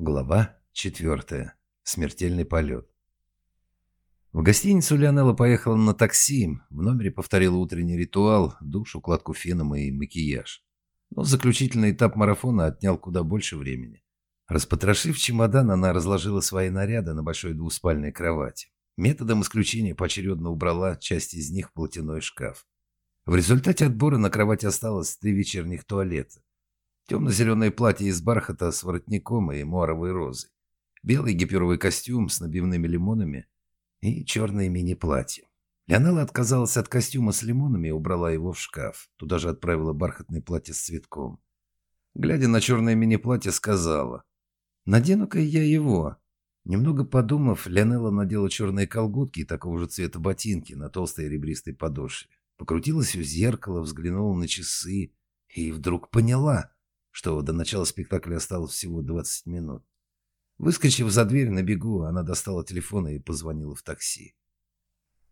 Глава 4. Смертельный полет. В гостиницу Леонела поехала на такси, в номере повторила утренний ритуал, душ, укладку феном и макияж. Но заключительный этап марафона отнял куда больше времени. Распотрошив чемодан, она разложила свои наряды на большой двуспальной кровати. Методом исключения поочередно убрала часть из них в платяной шкаф. В результате отбора на кровати осталось три вечерних туалета. Темно-зеленое платье из бархата с воротником и муаровой розой. Белый гипюровый костюм с набивными лимонами и черное мини-платье. Леонела отказалась от костюма с лимонами и убрала его в шкаф. Туда же отправила бархатное платье с цветком. Глядя на черное мини-платье, сказала, «Надену-ка я его». Немного подумав, Леонела надела черные колготки и такого же цвета ботинки на толстой ребристой подошве. Покрутилась у зеркала, взглянула на часы и вдруг поняла – что до начала спектакля осталось всего 20 минут. Выскочив за дверь на бегу, она достала телефон и позвонила в такси.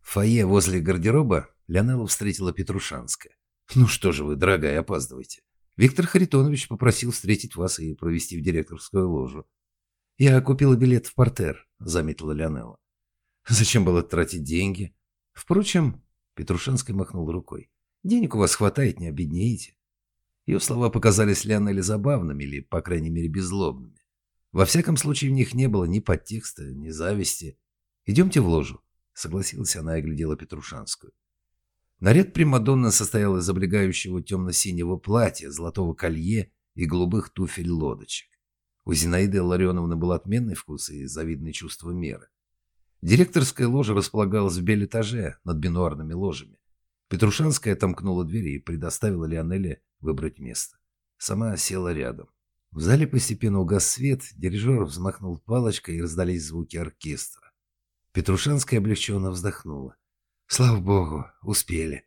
В фойе возле гардероба Леонелла встретила Петрушанская. «Ну что же вы, дорогая, опаздываете. Виктор Харитонович попросил встретить вас и провести в директорскую ложу. Я купила билет в портер», — заметила Леонелла. «Зачем было тратить деньги?» «Впрочем...» — Петрушанская махнула рукой. «Денег у вас хватает, не обеднеете». Ее слова показались Леонеле забавными или, по крайней мере, беззлобными. Во всяком случае, в них не было ни подтекста, ни зависти. «Идемте в ложу», — согласилась она и глядела Петрушанскую. Наряд Примадонны состоял из облегающего темно-синего платья, золотого колье и голубых туфель-лодочек. У Зинаиды Ларионовны был отменный вкус и завидное чувство меры. Директорская ложа располагалась в бель-этаже над бинуарными ложами. Петрушанская отомкнула дверь и предоставила Лионеле выбрать место. Сама села рядом. В зале постепенно угас свет, дирижер взмахнул палочкой и раздались звуки оркестра. Петрушанская облегченно вздохнула. Слава богу, успели.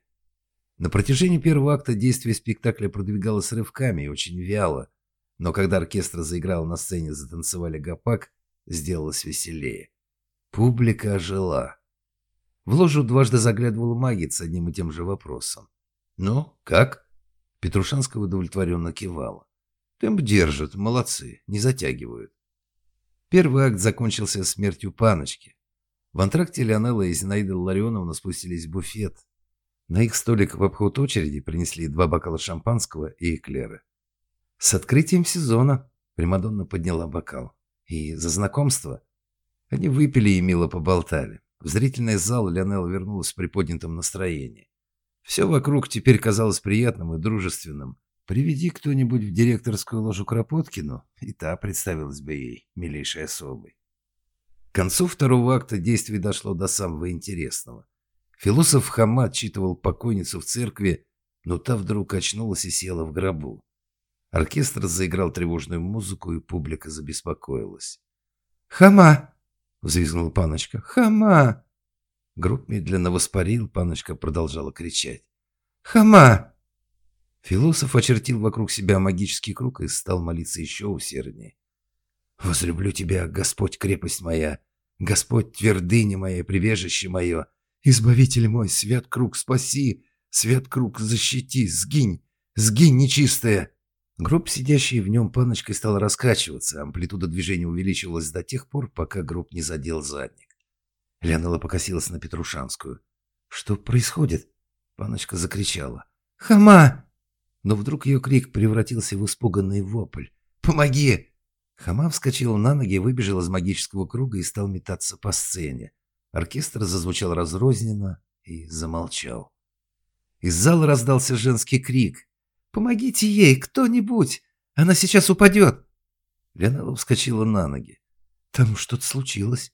На протяжении первого акта действие спектакля продвигалось рывками и очень вяло, но когда оркестр заиграл на сцене, затанцевали гопак, сделалось веселее. Публика ожила. В ложу дважды заглядывал магит с одним и тем же вопросом. «Ну, как?» Петрушанская удовлетворенно кивала. Темп держат, молодцы, не затягивают. Первый акт закончился смертью паночки. В антракте Леонелла и Зинаида Ларионовна спустились в буфет. На их столик в обход очереди принесли два бокала шампанского и эклеры. «С открытием сезона!» – Примадонна подняла бокал. «И за знакомство!» Они выпили и мило поболтали. В зрительный зал Леонелла вернулась в приподнятом настроении. Все вокруг теперь казалось приятным и дружественным. Приведи кто-нибудь в директорскую ложу Кропоткину, и та представилась бы ей милейшей особой. К концу второго акта действие дошло до самого интересного. Философ Хама отчитывал покойницу в церкви, но та вдруг очнулась и села в гробу. Оркестр заиграл тревожную музыку, и публика забеспокоилась. «Хама!» — взвизгнула паночка. «Хама!» Гроб медленно воспарил, паночка продолжала кричать. «Хама!» Философ очертил вокруг себя магический круг и стал молиться еще усерднее. «Возлюблю тебя, Господь, крепость моя, Господь, твердыня моя, прибежище мое, Избавитель мой, свят круг, спаси, свят круг, защити, сгинь, сгинь, нечистая!» Гроб, сидящий в нем паночкой, стал раскачиваться, амплитуда движения увеличивалась до тех пор, пока гроб не задел задник. Леонела покосилась на Петрушанскую. «Что происходит?» Паночка закричала. «Хама!» Но вдруг ее крик превратился в испуганный вопль. «Помоги!» Хама вскочил на ноги, выбежал из магического круга и стал метаться по сцене. Оркестр зазвучал разрозненно и замолчал. Из зала раздался женский крик. «Помогите ей, кто-нибудь! Она сейчас упадет!» Леонела вскочила на ноги. «Там что-то случилось?»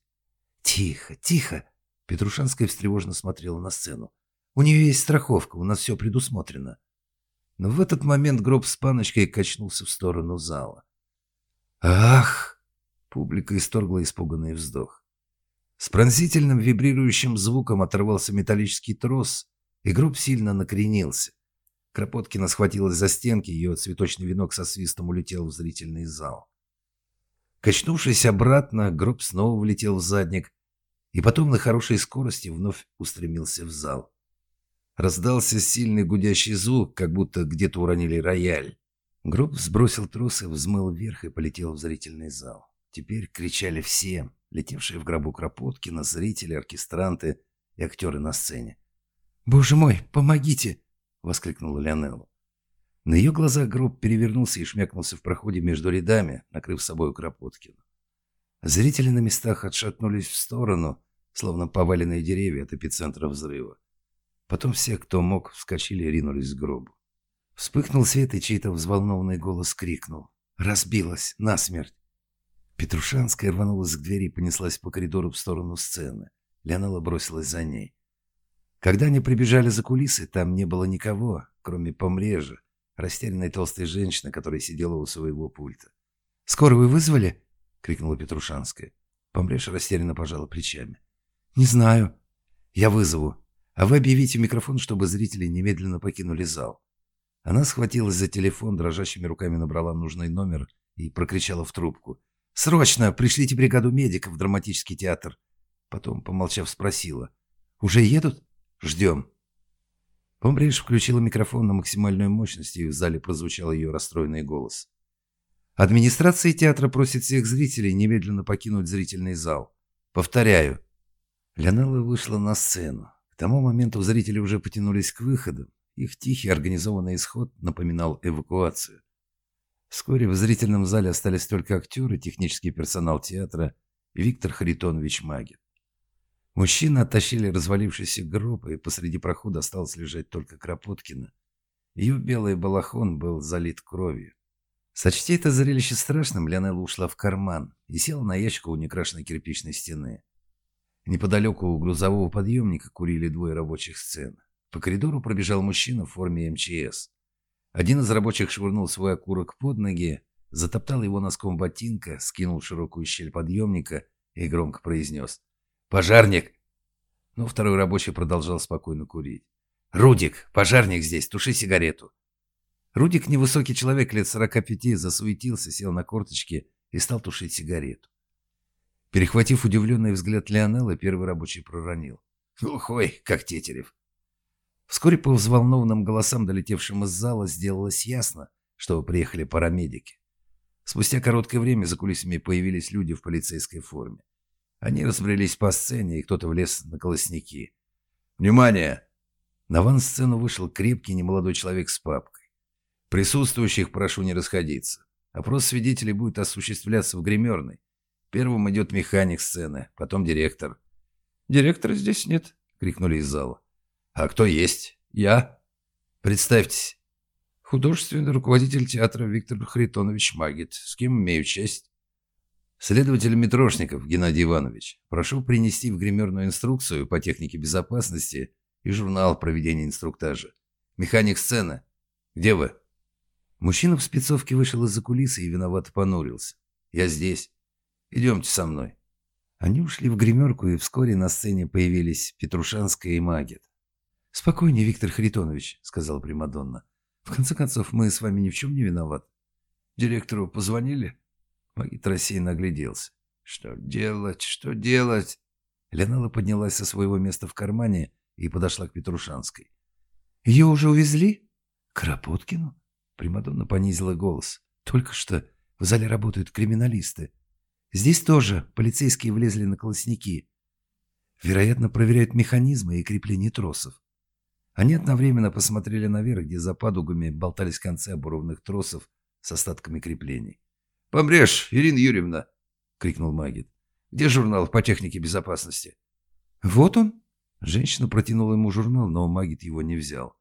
«Тихо, тихо!» Петрушанская встревоженно смотрела на сцену. «У нее есть страховка, у нас все предусмотрено». Но в этот момент гроб с паночкой качнулся в сторону зала. «Ах!» Публика исторгла испуганный вздох. С пронзительным вибрирующим звуком оторвался металлический трос, и гроб сильно накренился. Кропоткина схватилась за стенки, ее цветочный венок со свистом улетел в зрительный зал. Качнувшись обратно, гроб снова влетел в задник, и потом на хорошей скорости вновь устремился в зал. Раздался сильный гудящий звук, как будто где-то уронили рояль. Гроб сбросил тросы, взмыл вверх и полетел в зрительный зал. теперь кричали все, летевшие в гробу Кропоткина, зрители, оркестранты и актеры на сцене. «Боже мой, помогите!» — воскликнула Леонелла. На ее глазах гроб перевернулся и шмякнулся в проходе между рядами, накрыв собой Кропоткина. Зрители на местах отшатнулись в сторону, словно поваленные деревья от эпицентра взрыва. Потом все, кто мог, вскочили и ринулись к гробу. Вспыхнул свет, и чей-то взволнованный голос крикнул. «Разбилась! Насмерть!» Петрушанская рванулась к двери и понеслась по коридору в сторону сцены. Леонела бросилась за ней. Когда они прибежали за кулисы, там не было никого, кроме помрежа, растерянной толстой женщины, которая сидела у своего пульта. «Скоро вы вызвали?» — крикнула Петрушанская. Помреж растерянно пожала плечами. «Не знаю. Я вызову. А вы объявите микрофон, чтобы зрители немедленно покинули зал». Она схватилась за телефон, дрожащими руками набрала нужный номер и прокричала в трубку. «Срочно! Пришлите бригаду медиков в драматический театр!» Потом, помолчав, спросила. «Уже едут? Ждем». Помбридж включила микрофон на максимальную мощность, и в зале прозвучал ее расстроенный голос. Администрация театра просит всех зрителей немедленно покинуть зрительный зал. Повторяю. Леонелла вышла на сцену. К тому моменту зрители уже потянулись к выходу. Их тихий организованный исход напоминал эвакуацию. Вскоре в зрительном зале остались только актеры, технический персонал театра и Виктор Харитонович Магин. Мужчины оттащили развалившийся гроб, и посреди прохода осталось лежать только Кропоткина. Ее белый балахон был залит кровью. Сочти это зрелище страшным, Леонелла ушла в карман и села на ящик у некрашенной кирпичной стены. Неподалеку у грузового подъемника курили двое рабочих сцен. По коридору пробежал мужчина в форме МЧС. Один из рабочих швырнул свой окурок под ноги, затоптал его носком ботинка, скинул широкую щель подъемника и громко произнес «Пожарник!». Но второй рабочий продолжал спокойно курить. «Рудик, пожарник здесь, туши сигарету!» Рудик, невысокий человек лет сорока пяти, засуетился, сел на корточки и стал тушить сигарету. Перехватив удивленный взгляд Леонелла, первый рабочий проронил. «Глухой, как Тетерев!» Вскоре по взволнованным голосам, долетевшим из зала, сделалось ясно, что приехали парамедики. Спустя короткое время за кулисами появились люди в полицейской форме. Они разбрелись по сцене, и кто-то влез на колосники. «Внимание!» На ван-сцену вышел крепкий немолодой человек с папкой. «Присутствующих прошу не расходиться. Опрос свидетелей будет осуществляться в гримерной. Первым идет механик сцены, потом директор». «Директора здесь нет», — крикнули из зала. «А кто есть? Я?» «Представьтесь». «Художественный руководитель театра Виктор Харитонович Магит. С кем имею честь?» «Следователь Митрошников Геннадий Иванович. Прошу принести в гримерную инструкцию по технике безопасности и журнал проведения инструктажа. Механик сцены. Где вы?» Мужчина в спецовке вышел из-за кулисы и виновато понурился. «Я здесь. Идемте со мной». Они ушли в гримерку, и вскоре на сцене появились Петрушанская и Магет. «Спокойнее, Виктор Харитонович», — сказал Примадонна. «В конце концов, мы с вами ни в чем не виноваты». «Директору позвонили?» Магит рассеянно огляделся. «Что делать? Что делать?» Ленала поднялась со своего места в кармане и подошла к Петрушанской. «Ее уже увезли?» «Кропоткину?» Примадонна понизила голос. «Только что в зале работают криминалисты. Здесь тоже полицейские влезли на колосники. Вероятно, проверяют механизмы и крепление тросов. Они одновременно посмотрели наверх, где за падугами болтались концы оборванных тросов с остатками креплений. «Помрешь, Ирина Юрьевна!» — крикнул Магит. «Где журнал по технике безопасности?» «Вот он!» Женщина протянула ему журнал, но Магит его не взял.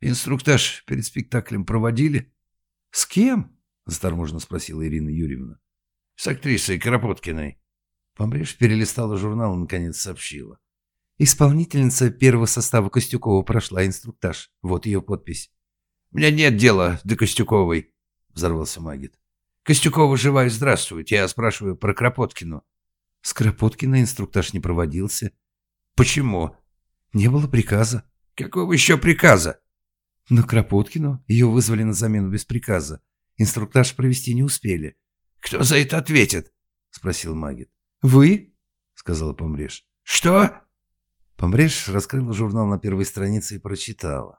«Инструктаж перед спектаклем проводили?» «С кем?» — заторможенно спросила Ирина Юрьевна. «С актрисой Кропоткиной». Помрешь перелистала журнал и, наконец, сообщила. Исполнительница первого состава Костюкова прошла инструктаж. Вот ее подпись. «У меня нет дела до Костюковой», — взорвался Магит. «Костюкова жива и здравствует. Я спрашиваю про Кропоткину». С Кропоткина инструктаж не проводился. «Почему?» «Не было приказа». «Какого еще приказа?» «На Кропоткину ее вызвали на замену без приказа. Инструктаж провести не успели». «Кто за это ответит?» — спросил Магит. «Вы?» — сказала Помреш. «Что?» Помбреш раскрыла журнал на первой странице и прочитала.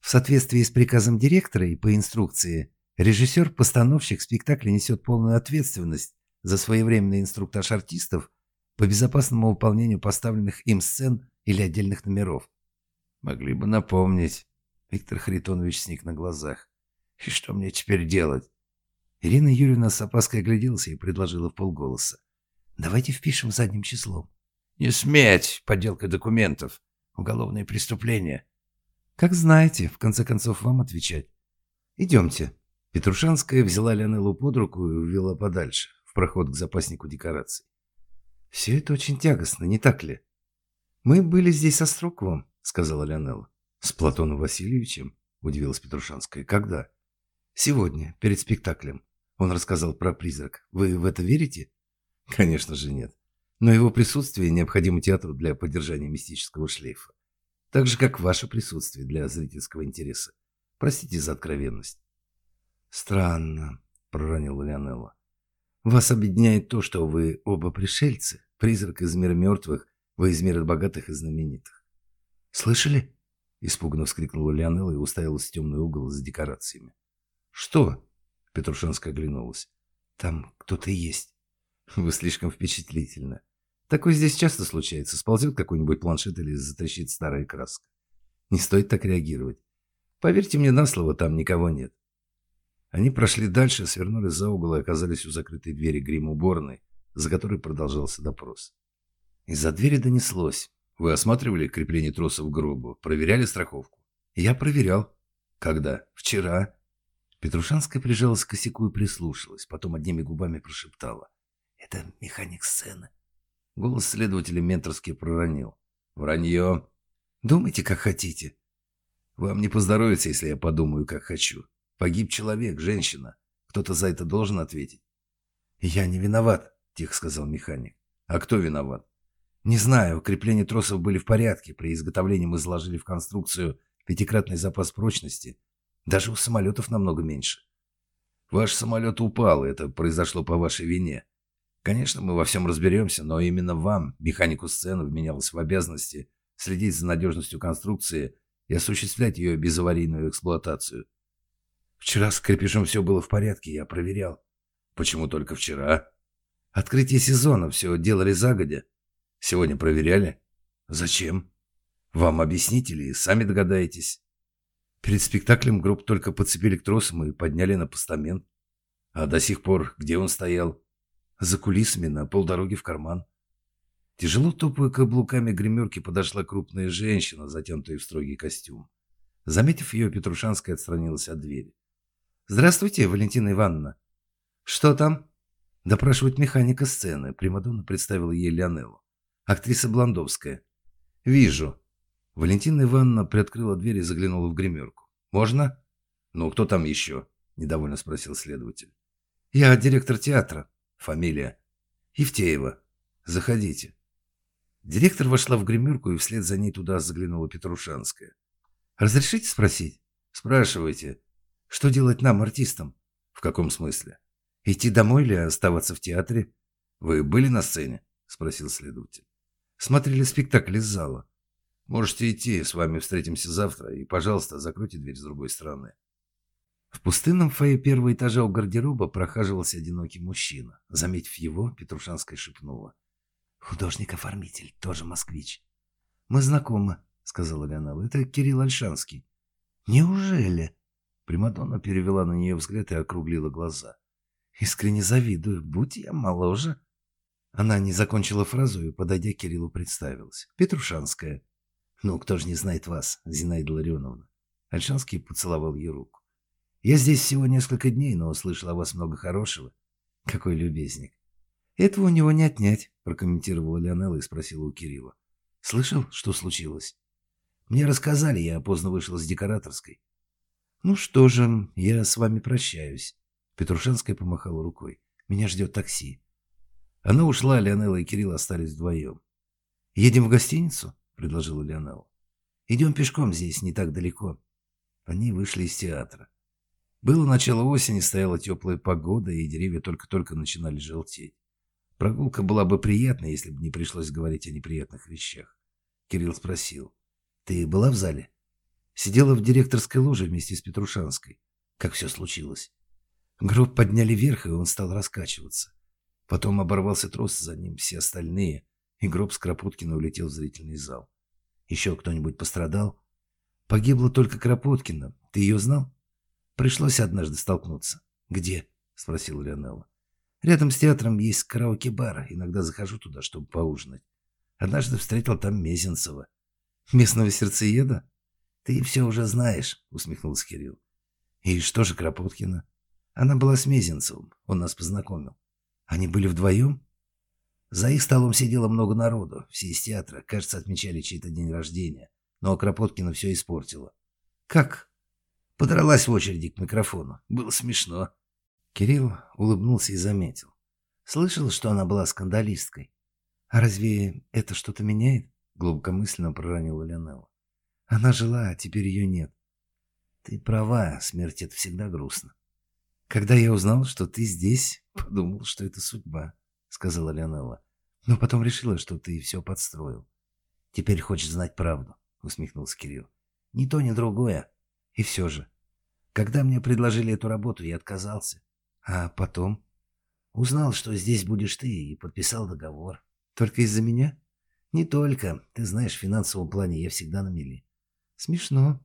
В соответствии с приказом директора и по инструкции, режиссер-постановщик спектакля несет полную ответственность за своевременный инструктаж артистов по безопасному выполнению поставленных им сцен или отдельных номеров. Могли бы напомнить. Виктор Харитонович сник на глазах. И что мне теперь делать? Ирина Юрьевна с опаской огляделась и предложила в полголоса. Давайте впишем задним числом. Не сметь! Подделка документов. Уголовное преступление. Как знаете, в конце концов, вам отвечать. Идемте. Петрушанская взяла Леонеллу под руку и увела подальше, в проход к запаснику декораций. Все это очень тягостно, не так ли? Мы были здесь со Строковым, сказала Леонелла. С Платоном Васильевичем? Удивилась Петрушанская. Когда? Сегодня, перед спектаклем. Он рассказал про призрак. Вы в это верите? Конечно же нет. Но его присутствие необходимо театру для поддержания мистического шлейфа. Так же, как ваше присутствие для зрительского интереса. Простите за откровенность. Странно, проронила Леонелла. Вас объединяет то, что вы оба пришельцы, призрак из мира мертвых, вы из мира богатых и знаменитых. Слышали? Испуганно вскрикнула Леонелла и уставилась в темный угол за декорациями. Что? Петрушенская оглянулась. Там кто-то есть. Вы слишком впечатлительны. Такое здесь часто случается. Сползет какой-нибудь планшет или затрещит старая краска. Не стоит так реагировать. Поверьте мне на слово, там никого нет. Они прошли дальше, свернули за угол и оказались у закрытой двери грим-уборной, за которой продолжался допрос. Из-за двери донеслось. Вы осматривали крепление тросов к гробу? Проверяли страховку? Я проверял. Когда? Вчера. Петрушанская прижалась к косяку и прислушалась, потом одними губами прошептала. «Это механик сцены». Голос следователя менторски проронил. «Вранье. Думайте, как хотите. Вам не поздоровится, если я подумаю, как хочу. Погиб человек, женщина. Кто-то за это должен ответить». «Я не виноват», — тихо сказал механик. «А кто виноват?» «Не знаю. Крепления тросов были в порядке. При изготовлении мы заложили в конструкцию пятикратный запас прочности. Даже у самолетов намного меньше. Ваш самолет упал, это произошло по вашей вине. Конечно, мы во всем разберемся, но именно вам, механику сцены, вменялось в обязанности следить за надежностью конструкции и осуществлять ее безаварийную эксплуатацию. Вчера с крепежом все было в порядке, я проверял. Почему только вчера? Открытие сезона, все делали загодя. Сегодня проверяли? Зачем? Вам объяснить или сами догадаетесь? Перед спектаклем групп только подцепили к тросам и подняли на постамент. А до сих пор где он стоял? За кулисами на полдороги в карман. Тяжело топая каблуками гримерки подошла крупная женщина, затянутая в строгий костюм. Заметив ее, Петрушанская отстранилась от двери. «Здравствуйте, Валентина Ивановна». «Что там?» Допрашивать механика сцены. Примадонна представила ей Леонеллу. Актриса Бландовская. «Вижу. Валентина Ивановна приоткрыла дверь и заглянула в гримерку. «Можно?» «Ну, кто там еще?» – недовольно спросил следователь. «Я директор театра. Фамилия?» «Евтеева. Заходите». Директор вошла в гримерку, и вслед за ней туда заглянула Петрушанская. «Разрешите спросить?» «Спрашивайте. Что делать нам, артистам?» «В каком смысле?» «Идти домой или оставаться в театре?» «Вы были на сцене?» – спросил следователь. «Смотрели спектакль из зала». Можете идти, с вами встретимся завтра, и, пожалуйста, закройте дверь с другой стороны. В пустынном фойе первого этажа у гардероба прохаживался одинокий мужчина. Заметив его, Петрушанская шепнула. «Художник-оформитель, тоже москвич». «Мы знакомы», — сказала Леонала. «Это Кирилл Альшанский». «Неужели?» Примадонна перевела на нее взгляд и округлила глаза. «Искренне завидую. Будь я моложе». Она не закончила фразу и, подойдя к Кириллу, представилась. «Петрушанская». «Ну, кто же не знает вас, Зинаида Ларионовна?» Альшанский поцеловал ее руку. «Я здесь всего несколько дней, но услышал о вас много хорошего. Какой любезник!» «Этого у него не отнять», — прокомментировала Леонелла и спросила у Кирилла. «Слышал, что случилось?» «Мне рассказали, я поздно вышел с декораторской». «Ну что же, я с вами прощаюсь». Петрушенская помахала рукой. «Меня ждет такси». Она ушла, Леонелла и Кирилл остались вдвоем. «Едем в гостиницу?» — предложила Леонел. «Идем пешком, здесь не так далеко». Они вышли из театра. Было начало осени, стояла теплая погода, и деревья только-только начинали желтеть. Прогулка была бы приятной, если бы не пришлось говорить о неприятных вещах. Кирилл спросил. «Ты была в зале?» Сидела в директорской ложе вместе с Петрушанской. Как все случилось? Гроб подняли вверх, и он стал раскачиваться. Потом оборвался трос, за ним все остальные, и гроб с Кропоткина улетел в зрительный зал. Еще кто-нибудь пострадал? Погибла только Кропоткина. Ты ее знал? Пришлось однажды столкнуться. Где? Спросил Леонелла. Рядом с театром есть караоке-бар. Иногда захожу туда, чтобы поужинать. Однажды встретил там Мезенцева. Местного сердцееда? Ты все уже знаешь, усмехнулся Кирилл. И что же Кропоткина? Она была с Мезенцевым. Он нас познакомил. Они были вдвоем? За их столом сидело много народу. Все из театра, кажется, отмечали чей-то день рождения. Но Кропоткина все испортила. Как? Подралась в очереди к микрофону. Было смешно. Кирилл улыбнулся и заметил. Слышал, что она была скандалисткой. «А разве это что-то меняет?» Глубокомысленно проронила Леонелла. «Она жила, а теперь ее нет». «Ты права, смерть — это всегда грустно». «Когда я узнал, что ты здесь, подумал, что это судьба», — сказала Леонелла. «Но потом решила, что ты все подстроил». «Теперь хочешь знать правду», — усмехнулся Кирилл. «Ни то, ни другое. И все же. Когда мне предложили эту работу, я отказался. А потом? Узнал, что здесь будешь ты, и подписал договор. Только из-за меня? Не только. Ты знаешь, в финансовом плане я всегда на мели. Смешно.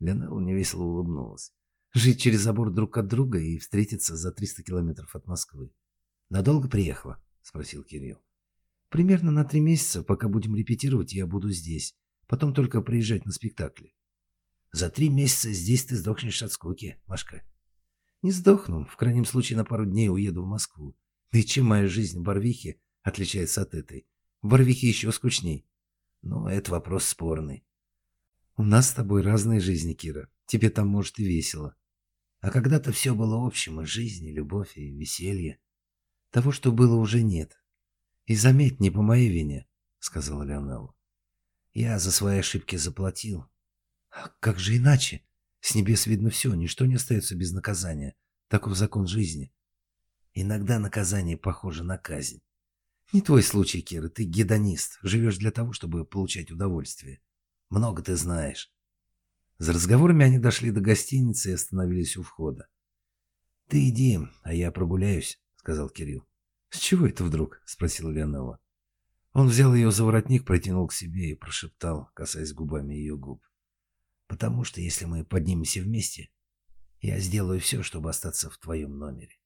Леонелла невесело улыбнулась. Жить через забор друг от друга и встретиться за 300 километров от Москвы. Надолго приехала? Спросил Кирилл. Примерно на три месяца, пока будем репетировать, я буду здесь. Потом только приезжать на спектакли. За три месяца здесь ты сдохнешь от скуки, Машка. Не сдохну. В крайнем случае на пару дней уеду в Москву. Да и чем моя жизнь в Барвихе отличается от этой? В Барвихе еще скучней. Но это вопрос спорный. У нас с тобой разные жизни, Кира. Тебе там, может, и весело. А когда-то все было общим, и жизнь, и любовь, и веселье. Того, что было, уже нет. И заметь, не по моей вине, — сказала Леонелла. Я за свои ошибки заплатил. А как же иначе? С небес видно все, ничто не остается без наказания. Таков закон жизни. Иногда наказание похоже на казнь. Не твой случай, Кира, ты гедонист. Живешь для того, чтобы получать удовольствие. Много ты знаешь. За разговорами они дошли до гостиницы и остановились у входа. «Ты иди, а я прогуляюсь», — сказал Кирилл. «С чего это вдруг?» — спросила Леонелла. Он взял ее за воротник, протянул к себе и прошептал, касаясь губами ее губ. Потому что если мы поднимемся вместе, я сделаю все, чтобы остаться в твоем номере.